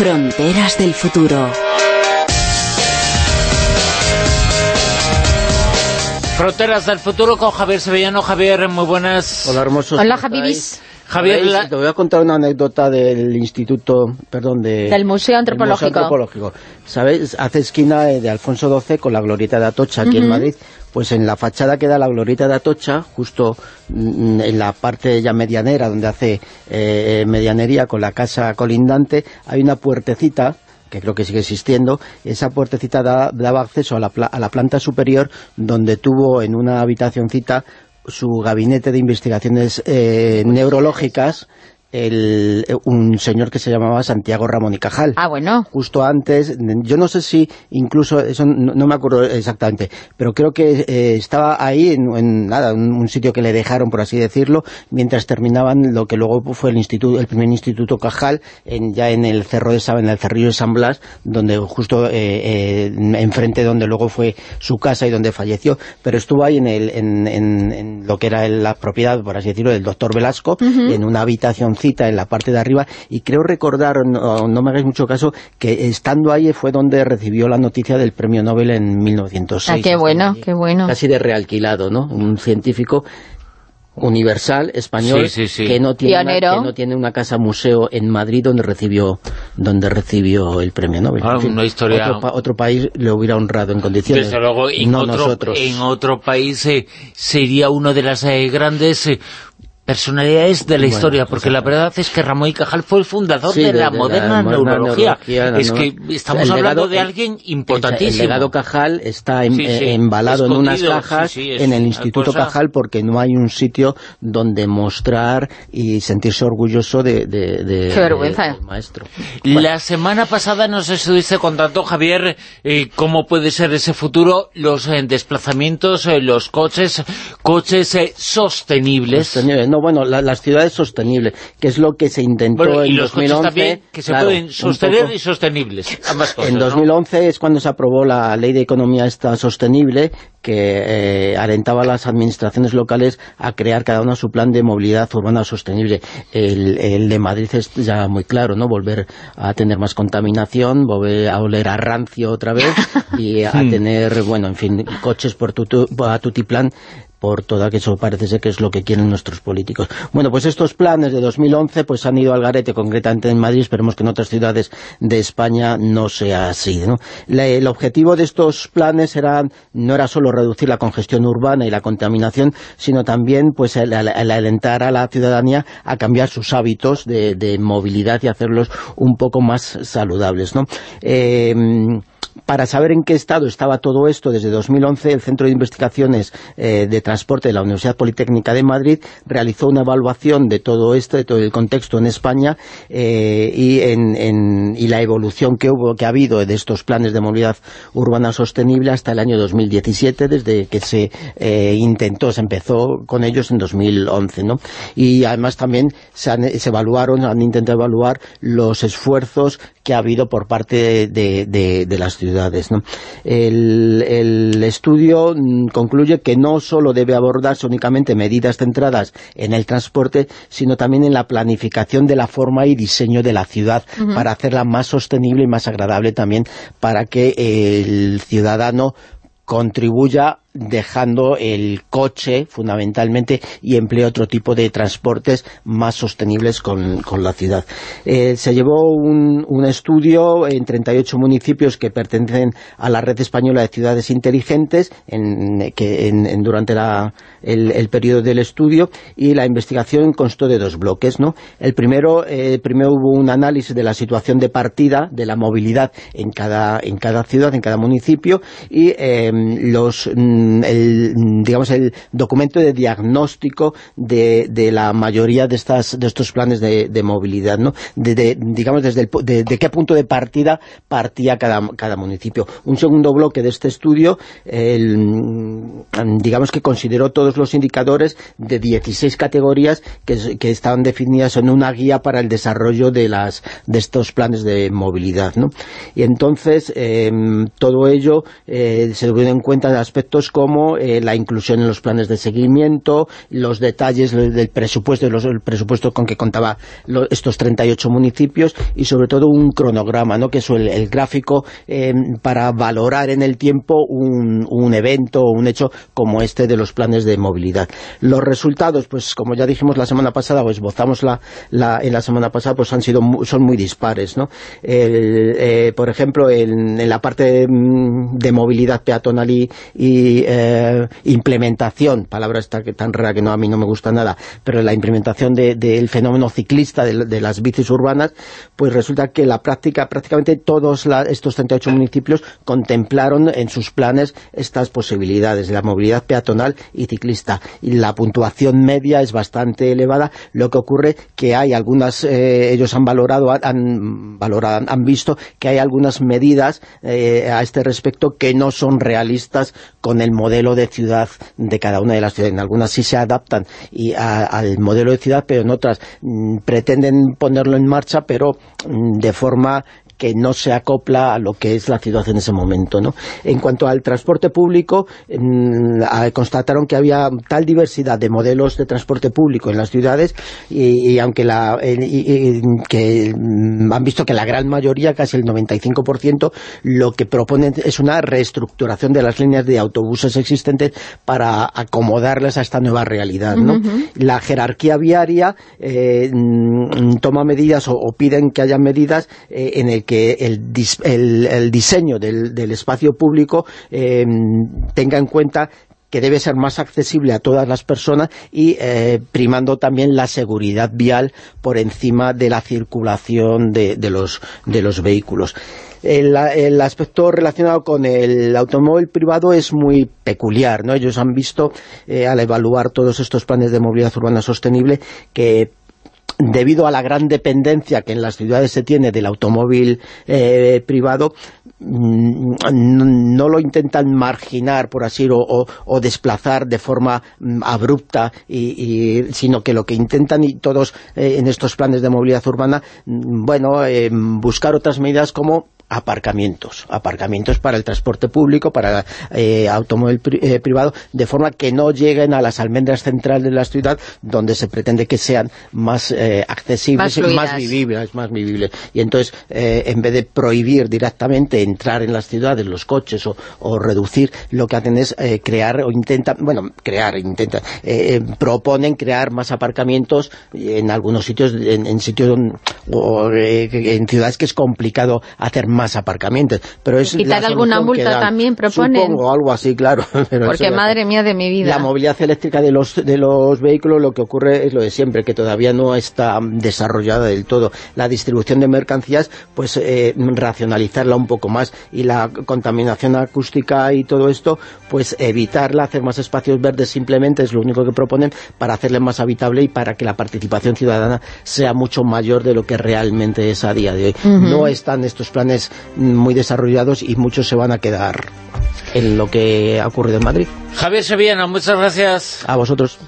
Fronteras del futuro. Fronteras del futuro con Javier Sevillano. Javier, muy buenas. Hola, hermosos. Hola, Javibis. Javier, la- Te voy a contar una anécdota del Instituto, perdón, de, Del Museo Antropológico. Museo Antropológico. ¿Sabéis? Hace esquina de de Alfonso XII con la Glorieta de Atocha, aquí en Madrid. Pues en la fachada que da la Glorieta de Atocha, justo mm, en la parte ya medianera, donde hace eh, medianería con la casa colindante, hay una puertecita que creo que sigue existiendo, esa puertecita da- daba acceso a la, pla- a la planta superior donde tuvo en una habitacioncita su gabinete de investigaciones eh, neurológicas el- eh, un señor que se llamaba Santiago Ramón y Cajal Ah, bueno. justo antes, yo no sé si incluso, eso no, no me acuerdo exactamente, pero creo que eh, estaba ahí en, en nada, un, un sitio que le dejaron, por así decirlo, mientras terminaban lo que luego fue el instituto, el primer instituto Cajal, en, ya en el cerro de en el cerrillo de San Blas, donde justo eh, eh, enfrente donde luego fue su casa y donde falleció, pero estuvo ahí en, el, en, en- en lo que era la propiedad, por así decirlo, del doctor Velasco, en una habitacioncita en la parte de arriba, y creo recordar, no, no me hagáis mucho caso, que estando ahí fue donde recibió la noticia del premio Nobel en 1906. Ah, qué bueno, qué bueno. Casi de realquilado, ¿no? Un científico universal, español, Sí, sí, sí. Que, no tiene una, Pionero. que no tiene una casa museo en Madrid donde recibió donde recibió el premio Nobel. Ah, En fin, una historia- Otro, pa- otro país le hubiera honrado en condiciones. Desde luego, en, no otro, nosotros. en otro país eh, sería una de las eh, grandes eh, personalidades de la Bueno, historia, porque la verdad es que Ramón y Cajal fue el fundador Sí, de, la moderna neurología. es que estamos el hablando legado- de alguien importantísimo. el legado Cajal está Sí, sí, eh, embalado en unas cajas sí, sí, es en el Instituto cosa- Cajal porque no hay un sitio donde mostrar y sentirse orgulloso de, de- de- Qué vergüenza. del maestro. La semana pasada nos estuviste contando, Javier, eh, cómo puede ser ese futuro, los eh, desplazamientos, los coches, coches sostenibles. Sostenible. No, bueno, la- las ciudades sostenibles, que es lo que se intentó Bueno, en y los 2011. coches también, que se claro, pueden sostener poco. y sostenibles, ambas cosas, En ¿no? 2011 es cuando se aprobó la Ley de Economía esta Sostenible, que eh, alentaba a las administraciones locales a crear cada una su plan de movilidad urbana sostenible. El, el de Madrid es ya muy claro, ¿no? Volver a tener más contaminación, volver a oler a rancio otra vez y a tener, bueno, en fin, coches por tutu, a tutiplán por todo que eso parece ser que es lo que quieren nuestros políticos. Bueno, pues estos planes de 2011 pues han ido al garete, concretamente en Madrid, esperemos que en otras ciudades de España no sea así, ¿no? El objetivo de estos planes era, no era solo reducir la congestión urbana y la contaminación, sino también pues el, el- alentar a la ciudadanía a cambiar sus hábitos de, de movilidad y hacerlos un poco más saludables, ¿no? Eh, para saber en qué estado estaba todo esto, desde 2011 el Centro de Investigaciones eh, de Transporte de la Universidad Politécnica de Madrid realizó una evaluación de todo esto, de todo el contexto en España eh, y, en, la evolución que hubo, que ha habido de estos planes de movilidad urbana sostenible hasta el año 2017, desde que se eh, intentó, se empezó con ellos en 2011, ¿no? Y además también se, se evaluaron, han intentado evaluar los esfuerzos que ha habido por parte de, de- de las ciudades. ¿no? El, el estudio mm, concluye que no solo debe abordarse únicamente medidas centradas en el transporte, sino también en la planificación de la forma y diseño de la ciudad para hacerla más sostenible y más agradable también para que el ciudadano contribuya dejando el coche fundamentalmente y emplea otro tipo de transportes más sostenibles con, con la ciudad. Eh, se llevó un, un estudio en 38 municipios que pertenecen a la Red Española de Ciudades Inteligentes en, que en, durante la, el, el periodo del estudio y la investigación constó de dos bloques. ¿no? El primero, eh, primero hubo un análisis de la situación de partida de la movilidad en cada, en cada ciudad, en cada municipio y eh, los mm, el, mm, digamos el documento de diagnóstico de, de la mayoría de estas de estos planes de, de movilidad, ¿no? De, de- digamos desde el, de, qué punto de partida partía cada, cada municipio. Un segundo bloque de este estudio, el, mm, digamos que consideró todos los indicadores de 16 categorías que, que estaban definidas en una guía para el desarrollo de las de estos planes de movilidad, ¿no? Y entonces em, todo ello eh, se tuvieron en cuenta aspectos como eh, la inclusión en los planes de seguimiento, los detalles del presupuesto, los, el presupuesto con que contaba estos 38 municipios y sobre todo un cronograma, ¿no? que es el, gráfico eh, para valorar en el tiempo un, evento o un hecho como este de los planes de movilidad. Los resultados, pues como ya dijimos la semana pasada, o esbozamos la, en la semana pasada, pues han sido son muy dispares. ¿no? Eh, por ejemplo, en, la parte de, movilidad peatonal y, eh, implementación, palabra esta que tan rara que no a mí no me gusta nada, pero la implementación del fenómeno ciclista de, las bicis urbanas, pues resulta que la práctica, prácticamente todos estos 38 municipios contemplaron en sus planes estas posibilidades de la movilidad peatonal y ciclista. Y la puntuación media es bastante elevada, lo que ocurre que hay algunas, eh, ellos han valorado, han, valorado, han visto que hay algunas medidas eh, a este respecto que no son realistas con el modelo de ciudad de cada una de las ciudades. En algunas sí se adaptan y al modelo de ciudad, pero en otras mm, pretenden ponerlo en marcha, pero mm, de forma que no se acopla a lo que es la ciudad en ese momento. ¿no? En cuanto al transporte público, constataron que había tal diversidad de modelos de transporte público en las ciudades y, aunque la, que mm, han visto que la gran mayoría, casi el 95%, lo que proponen es una reestructuración de las líneas de autobuses existentes para acomodarlas a esta nueva realidad. ¿no? La jerarquía viaria eh, mm, toma medidas o, piden que haya medidas eh, en el que el, diseño del, espacio público eh, tenga en cuenta que debe ser más accesible a todas las personas y eh, primando también la seguridad vial por encima de la circulación de, los, vehículos. El, aspecto relacionado con el automóvil privado es muy peculiar, ¿no? Ellos han visto, eh, al evaluar todos estos planes de movilidad urbana sostenible, que debido a la gran dependencia que en las ciudades se tiene del automóvil eh, privado, mm, no lo intentan marginar, por así o, o, desplazar de forma mm, abrupta, sino que lo que intentan y todos eh, en estos planes de movilidad urbana, mm, bueno, eh, buscar otras medidas como aparcamientos, aparcamientos para el transporte público, para eh, automóvil eh, privado, de forma que no lleguen a las almendras centrales de la ciudad, donde se pretende que sean más eh, accesibles y más vivibles, más vivibles. Y entonces, eh, en vez de prohibir directamente entrar en las ciudades los coches o, reducir, lo que hacen es crear o intentan, bueno, crear, intentan, proponen crear más aparcamientos en algunos sitios, en, sitios o, en ciudades que es complicado hacer más más aparcamientos. Pero es Quitar alguna multa también proponen. Supongo, algo así, claro. Porque madre mía de mi vida. La movilidad eléctrica de los, de los vehículos lo que ocurre es lo de siempre, que todavía no está desarrollada del todo. La distribución de mercancías, pues eh, racionalizarla un poco más y la contaminación acústica y todo esto, pues evitarla, hacer más espacios verdes simplemente es lo único que proponen para hacerle más habitable y para que la participación ciudadana sea mucho mayor de lo que realmente es a día de hoy. No están estos planes muy desarrollados y muchos se van a quedar en lo que ha ocurrido en Madrid. Javier Sevillano, muchas gracias. A vosotros.